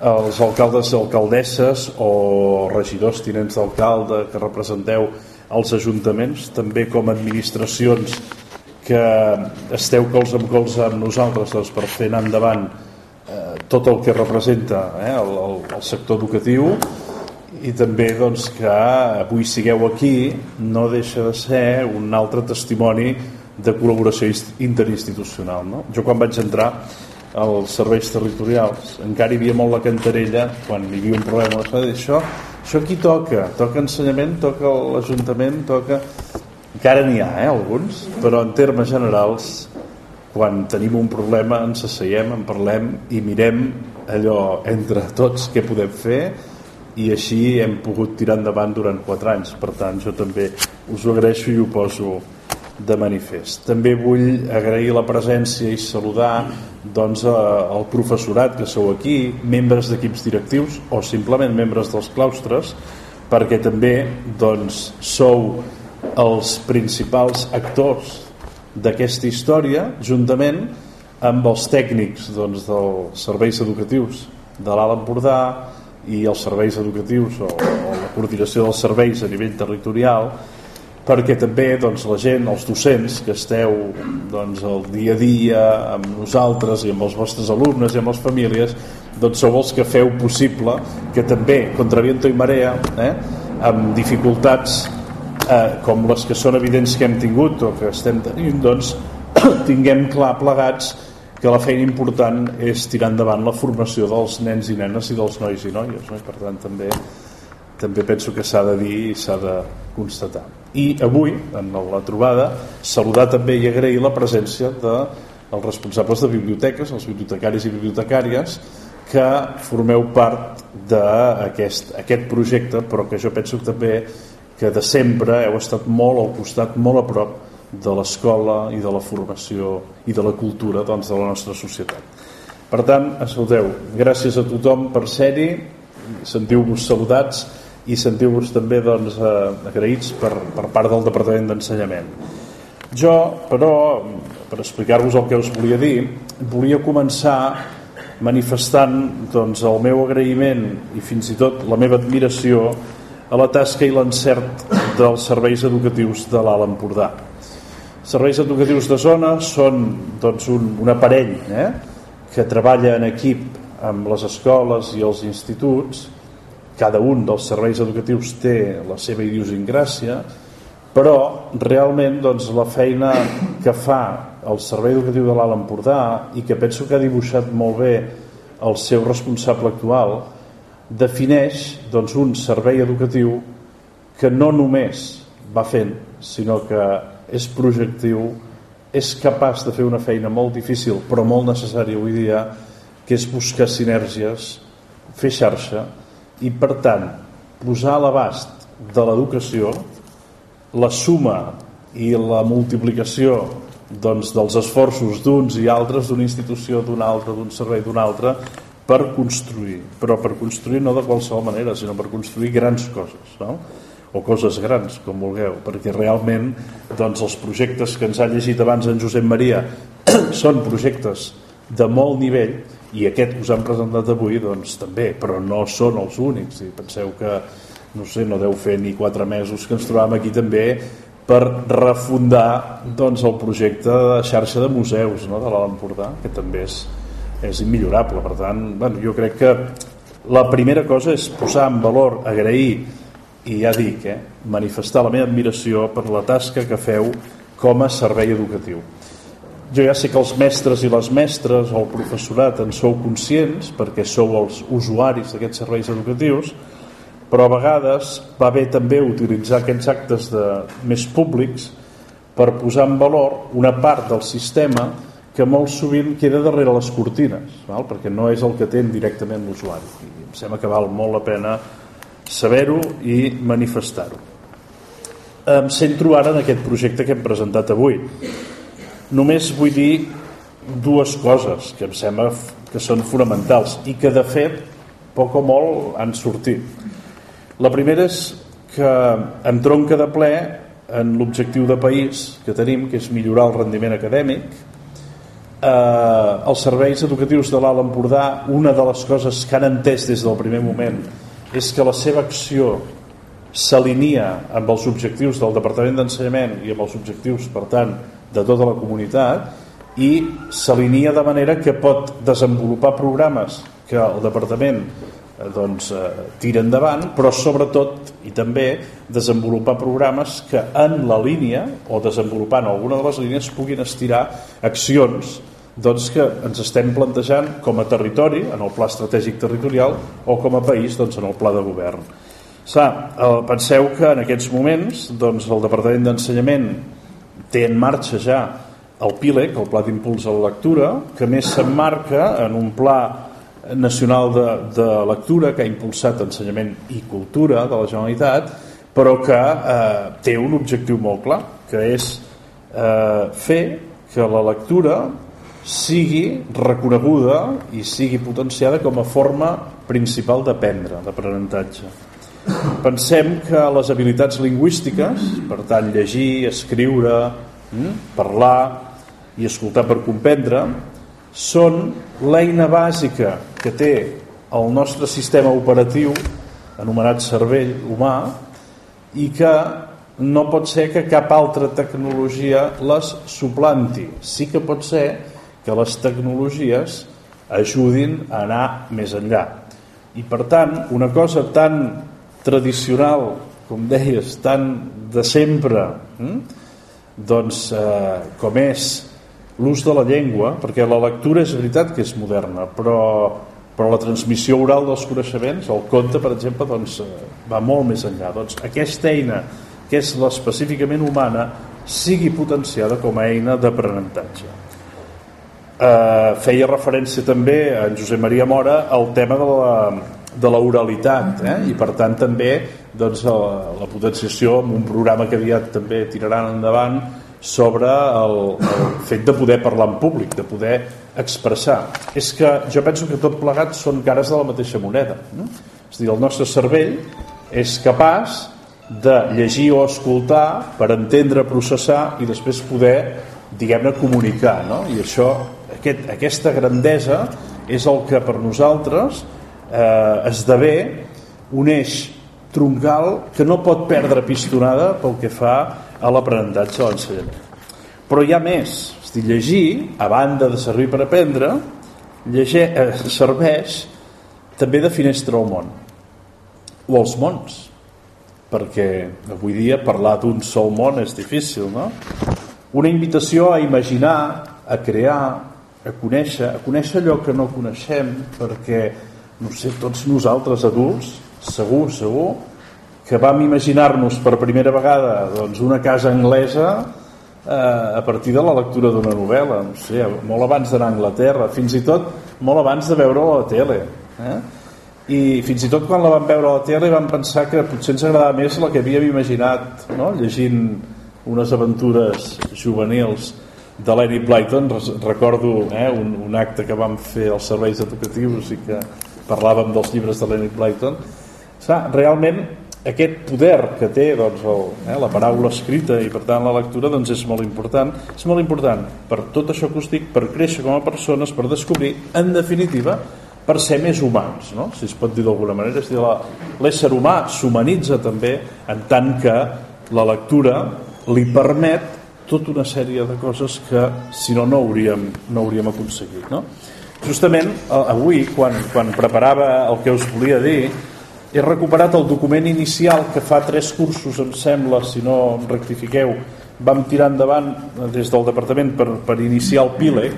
els alcaldes i alcaldesses o regidors, tinents d'alcalde que representeu els ajuntaments també com administracions que esteu cols amb cols amb nosaltres doncs, per fer endavant eh, tot el que representa eh, el, el sector educatiu i també doncs, que avui sigueu aquí no deixa de ser un altre testimoni de col·laboració interinstitucional. No? Jo quan vaig entrar als serveis territorials encara hi havia molt la cantarella quan hi havia un problema això, això aquí toca, toca ensenyament toca l'Ajuntament toca... encara n'hi ha eh, alguns però en termes generals quan tenim un problema ens asseiem, en parlem i mirem allò entre tots què podem fer i així hem pogut tirar endavant durant 4 anys. Per tant jo també us ho agraeixo i ho poso de manifest. També vull agrair la presència i saludar doncs, el professorat que sou aquí membres d'equips directius o simplement membres dels claustres perquè també doncs, sou els principals actors d'aquesta història juntament amb els tècnics doncs, dels serveis educatius de l'Alt Empordà i els serveis educatius o, o la coordinació dels serveis a nivell territorial perquè també doncs, la gent, els docents que esteu doncs, el dia a dia amb nosaltres i amb els vostres alumnes i amb les famílies doncs sou els que feu possible que també, contra viento i marea eh, amb dificultats eh, com les que són evidents que hem tingut o que estem tenint doncs tinguem clar plegats que la feina important és tirar endavant la formació dels nens i nenes i dels nois i noies no? I per tant també també penso que s'ha de dir i s'ha de constatar i avui en la trobada saludar també i agrair la presència dels de responsables de biblioteques els bibliotecaris i bibliotecàries que formeu part d'aquest aquest projecte però que jo penso també que de sempre heu estat molt al costat, molt a prop de l'escola i de la formació i de la cultura doncs, de la nostra societat. Per tant, saludeu. Gràcies a tothom per ser-hi, sentiu-vos saludats i sentiu-vos també doncs, eh, agraïts per, per part del Departament d'Ensenyament. Jo, però, per explicar-vos el que us volia dir, volia començar manifestant doncs, el meu agraïment i fins i tot la meva admiració a la tasca i l'encert dels serveis educatius de l'Alt Empordà serveis educatius de zona són doncs, un, un aparell eh, que treballa en equip amb les escoles i els instituts. Cada un dels serveis educatius té la seva idiosincràsia però realment doncs, la feina que fa el servei educatiu de l'Alt Empordà i que penso que ha dibuixat molt bé el seu responsable actual defineix doncs, un servei educatiu que no només va fent sinó que és projectiu, és capaç de fer una feina molt difícil però molt necessària avui dia, que és buscar sinergies, fer xarxa i per tant posar a l'abast de l'educació la suma i la multiplicació doncs, dels esforços d'uns i altres, d'una institució, d'una altra, d'un servei, d'un altre, per construir, però per construir no de qualsevol manera, sinó per construir grans coses. No? O coses grans, com vulgueu, perquè realment doncs, els projectes que ens ha llegit abans en Josep Maria són projectes de molt nivell i aquest que us han presentat avui doncs, també, però no són els únics i penseu que no sé, no deu fer ni quatre mesos que ens trobàvem aquí també per refundar doncs, el projecte de xarxa de museus no, de l'Alt Empordà, que també és, és immillorable. Per tant, bueno, jo crec que la primera cosa és posar en valor, agrair i ja dic, eh, manifestar la meva admiració per la tasca que feu com a servei educatiu. Jo ja sé que els mestres i les mestres o el professorat en sou conscients perquè sou els usuaris d'aquests serveis educatius, però a vegades va bé també utilitzar aquests actes de, més públics per posar en valor una part del sistema que molt sovint queda darrere les cortines, val? perquè no és el que té directament l'usuari. Em sembla que val molt la pena saber-ho i manifestar-ho. Em centro ara en aquest projecte que hem presentat avui. Només vull dir dues coses que em sembla que són fonamentals i que de fet poc o molt han sortit. La primera és que entronca de ple en l'objectiu de país que tenim, que és millorar el rendiment acadèmic, eh, els serveis educatius de l'Alt Empordà, una de les coses que han entès des del primer moment és que la seva acció s'alinia amb els objectius del Departament d'Ensenyament i amb els objectius, per tant, de tota la comunitat i s'alinia de manera que pot desenvolupar programes que el Departament eh, doncs, eh, tira endavant, però sobretot i també desenvolupar programes que en la línia o desenvolupant alguna de les línies puguin estirar accions doncs, que ens estem plantejant com a territori, en el pla estratègic territorial, o com a país doncs, en el pla de govern. Sa, eh, penseu que en aquests moments doncs, el Departament d'Ensenyament té en marxa ja el PILEC, el Pla d'Impuls a la Lectura, que més s'emmarca en un pla nacional de, de lectura que ha impulsat ensenyament i cultura de la Generalitat però que eh, té un objectiu molt clar que és eh, fer que la lectura sigui reconeguda i sigui potenciada com a forma principal d'aprendre, d'aprenentatge. Pensem que les habilitats lingüístiques, per tant llegir, escriure, hm, parlar i escoltar per comprendre, són l'eina bàsica que té el nostre sistema operatiu, anomenat cervell humà, i que no pot ser que cap altra tecnologia les suplanti. Sí que pot ser que les tecnologies ajudin a anar més enllà. I per tant, una cosa tan tradicional, com deies, tan de sempre, hm? doncs eh, com és l'ús de la llengua, perquè la lectura és veritat que és moderna, però, però la transmissió oral dels coneixements, el conte, per exemple, doncs, eh, va molt més enllà. Doncs aquesta eina, que és l'específicament humana, sigui potenciada com a eina d'aprenentatge eh, feia referència també a en Josep Maria Mora al tema de la, de la oralitat eh? i per tant també doncs, la, la potenciació amb un programa que aviat també tiraran endavant sobre el, el fet de poder parlar en públic, de poder expressar. És que jo penso que tot plegat són cares de la mateixa moneda. No? És dir, el nostre cervell és capaç de llegir o escoltar per entendre, processar i després poder, diguem-ne, comunicar. No? I això aquest, aquesta grandesa és el que per nosaltres eh, esdevé un eix troncal que no pot perdre pistonada pel que fa a l'aprenentatge de l'ensenyament. Però hi ha més, és llegir, a banda de servir per aprendre, lleger, eh, serveix també de finestra al món o als mons perquè avui dia parlar d'un sol món és difícil no? una invitació a imaginar a crear, a conèixer, a conèixer allò que no coneixem perquè, no sé, tots nosaltres adults, segur, segur, que vam imaginar-nos per primera vegada doncs, una casa anglesa eh, a partir de la lectura d'una novel·la, no sé, molt abans d'anar a Anglaterra, fins i tot molt abans de veure a la tele. Eh? I fins i tot quan la vam veure a la tele vam pensar que potser ens agradava més la que havíem imaginat, no? llegint unes aventures juvenils de l'Eri Blyton recordo eh, un, un acte que vam fer als serveis educatius i que parlàvem dels llibres de l'Eri Blyton. Clar, realment aquest poder que té doncs, el, eh, la paraula escrita i per tant la lectura doncs, és molt important. És molt important per tot això que us dic per créixer com a persones, per descobrir en definitiva per ser més humans no? si es pot dir d'alguna manera. És dir, l'ésser humà s'humanitza també en tant que la lectura li permet tota una sèrie de coses que si no no hauríem, no hauríem aconseguit no? justament avui quan, quan preparava el que us volia dir he recuperat el document inicial que fa tres cursos em sembla, si no em rectifiqueu vam tirar endavant des del departament per, per iniciar el PILEC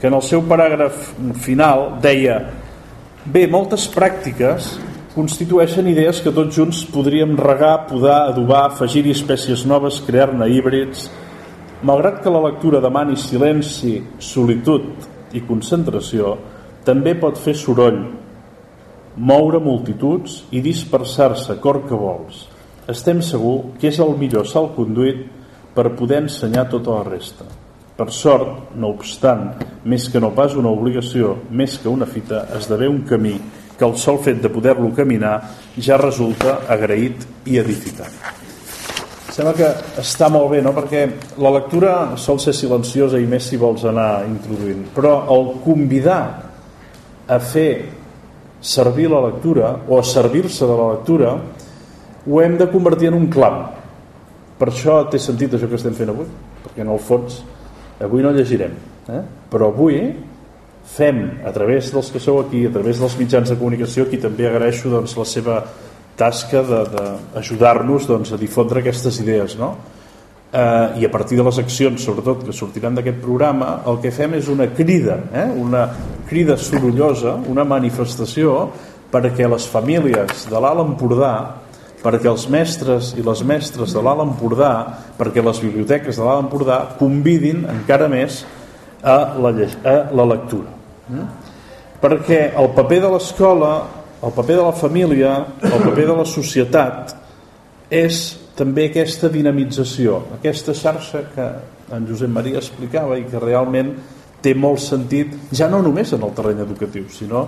que en el seu paràgraf final deia bé, moltes pràctiques constitueixen idees que tots junts podríem regar, podar, adobar, afegir-hi espècies noves, crear-ne híbrids, Malgrat que la lectura demani silenci, solitud i concentració, també pot fer soroll, moure multituds i dispersar-se cor que vols. Estem segur que és el millor salt conduït per poder ensenyar tota la resta. Per sort, no obstant, més que no pas una obligació, més que una fita, esdevé un camí que el sol fet de poder-lo caminar ja resulta agraït i edificant sembla que està molt bé, no? perquè la lectura sol ser silenciosa i més si vols anar introduint, però el convidar a fer servir la lectura o a servir-se de la lectura ho hem de convertir en un clam. Per això té sentit això que estem fent avui, perquè en el fons avui no llegirem, eh? però avui fem a través dels que sou aquí, a través dels mitjans de comunicació, qui també agraeixo doncs, la seva tasca d'ajudar-nos doncs, a difondre aquestes idees no? eh, i a partir de les accions sobretot que sortiran d'aquest programa el que fem és una crida eh? una crida sorollosa una manifestació perquè les famílies de l'Alt Empordà perquè els mestres i les mestres de l'Alt Empordà perquè les biblioteques de l'Alt Empordà convidin encara més a la, a la lectura mm? perquè el paper de l'escola el paper de la família el paper de la societat és també aquesta dinamització aquesta xarxa que en Josep Maria explicava i que realment té molt sentit ja no només en el terreny educatiu sinó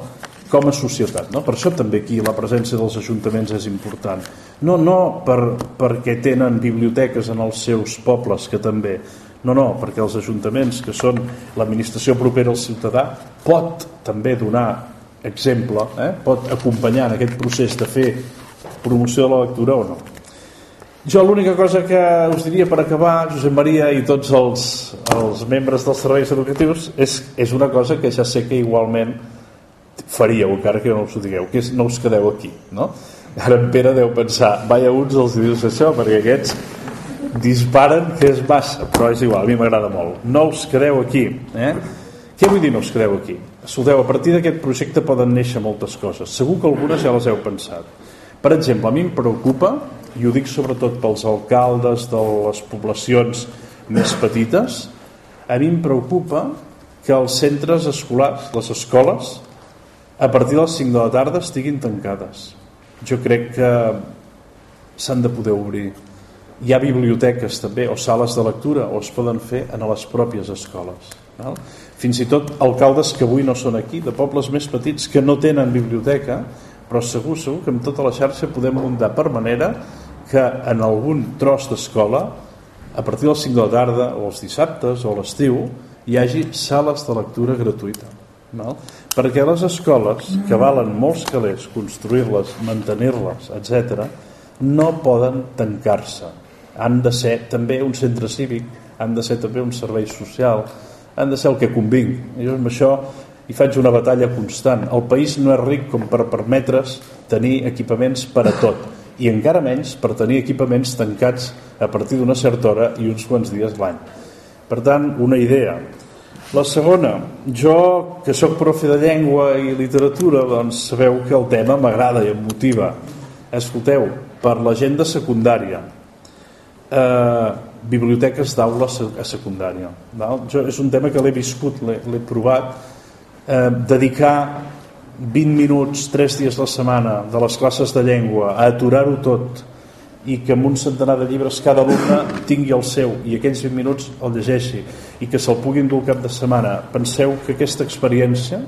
com a societat no? per això també aquí la presència dels ajuntaments és important no, no per, perquè tenen biblioteques en els seus pobles que també no, no, perquè els ajuntaments que són l'administració propera al ciutadà pot també donar exemple, eh? pot acompanyar en aquest procés de fer promoció de la lectura o no jo l'única cosa que us diria per acabar, Josep Maria i tots els, els membres dels serveis educatius, és, és una cosa que ja sé que igualment faríeu, encara que no us ho digueu, que és no us quedeu aquí, no? Ara en Pere deu pensar, vaya uns els dius això, perquè aquests disparen que és massa, però és igual, a mi m'agrada molt. No us quedeu aquí, eh? Què vull dir no us quedeu aquí? Escolteu, a partir d'aquest projecte poden néixer moltes coses. Segur que algunes ja les heu pensat. Per exemple, a mi em preocupa i ho dic sobretot pels alcaldes de les poblacions més petites, a mi em preocupa que els centres escolars, les escoles, a partir de les 5 de la tarda estiguin tancades. Jo crec que s'han de poder obrir. Hi ha biblioteques també, o sales de lectura, o es poden fer en les pròpies escoles. Val? Fins i tot alcaldes que avui no són aquí, de pobles més petits que no tenen biblioteca, però segur, segur que amb tota la xarxa podem muntar per manera que en algun tros d'escola a partir dels 5 de la tarda o els dissabtes o l'estiu hi hagi sales de lectura gratuïta val? perquè les escoles que valen molts calés construir-les, mantenir-les, etc no poden tancar-se han de ser també un centre cívic han de ser també un servei social han de ser el que convingui jo amb això i faig una batalla constant. El país no és ric com per permetre's tenir equipaments per a tot i encara menys per tenir equipaments tancats a partir d'una certa hora i uns quants dies l'any. Per tant, una idea. La segona, jo que sóc profe de llengua i literatura, doncs sabeu que el tema m'agrada i em motiva. Escolteu, per la gent de secundària, eh, biblioteques d'aula a secundària. Val? Jo, és un tema que l'he viscut, l'he provat, eh, dedicar 20 minuts, 3 dies a la setmana de les classes de llengua a aturar-ho tot i que amb un centenar de llibres cada alumne tingui el seu i aquells 20 minuts el llegeixi i que se'l puguin dur cap de setmana penseu que aquesta experiència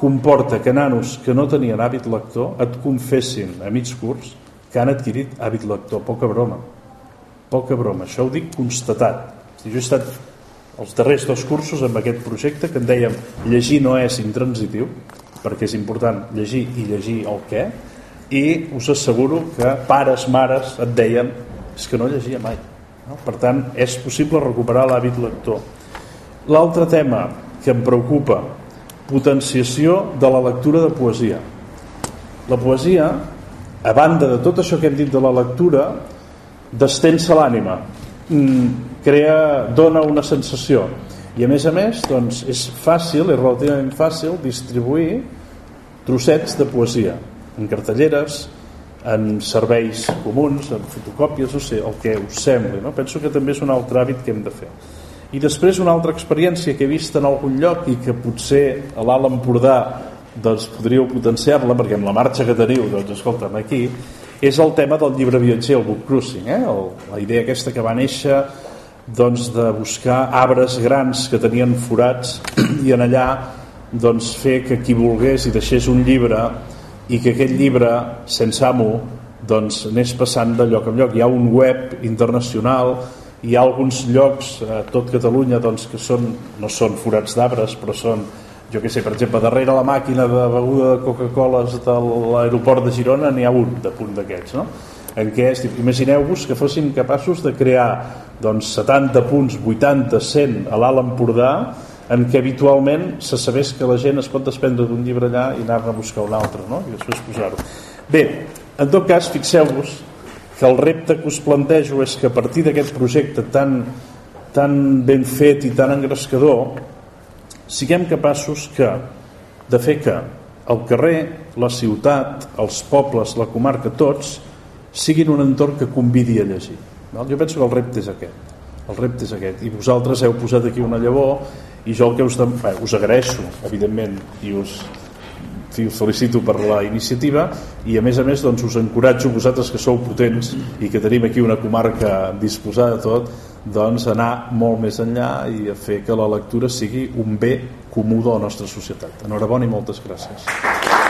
comporta que nanos que no tenien hàbit lector et confessin a mig curs que han adquirit hàbit lector, poca broma poca broma, això ho dic constatat. Jo he estat els darrers dos cursos amb aquest projecte que en dèiem llegir no és intransitiu perquè és important llegir i llegir el què i us asseguro que pares, mares et deien és que no llegia mai no? per tant és possible recuperar l'hàbit lector. L'altre tema que em preocupa potenciació de la lectura de poesia. La poesia a banda de tot això que hem dit de la lectura destensa l'ànima. Mm, crea, dona una sensació. I a més a més doncs, és fàcil, és relativament fàcil distribuir trossets de poesia en cartelleres en serveis comuns en fotocòpies, no sé, el que us sembli no? penso que també és un altre hàbit que hem de fer. I després una altra experiència que he vist en algun lloc i que potser a l'Alt Empordà doncs podríeu potenciar-la perquè amb la marxa que teniu doncs escolta'm aquí és el tema del llibre viatger, el book cruising eh? el, la idea aquesta que va néixer doncs, de buscar arbres grans que tenien forats i en allà doncs, fer que qui volgués i deixés un llibre i que aquest llibre sense amo doncs, anés passant de lloc en lloc hi ha un web internacional hi ha alguns llocs a tot Catalunya doncs, que són, no són forats d'arbres però són jo que sé, per exemple, darrere la màquina de beguda de Coca-Cola de l'aeroport de Girona n'hi ha un de punt d'aquests, no? en què imagineu-vos que fossin capaços de crear doncs, 70 punts, 80, 100 a l'Alt Empordà en què habitualment se sabés que la gent es pot desprendre d'un llibre allà i anar a buscar un altre no? i després posar-ho bé, en tot cas fixeu-vos que el repte que us plantejo és que a partir d'aquest projecte tan, tan ben fet i tan engrescador siguem capaços que, de fer que el carrer, la ciutat, els pobles, la comarca, tots siguin un entorn que convidi a llegir. Jo penso que el repte és aquest. El repte és aquest. I vosaltres heu posat aquí una llavor i jo el que us, dem- bé, us agraeixo evidentment i us, fi, us felicito per la iniciativa i a més a més doncs, us encoratjo vosaltres que sou potents i que tenim aquí una comarca disposada a tot doncs anar molt més enllà i a fer que la lectura sigui un bé comú de la nostra societat. Enhorabona i moltes gràcies.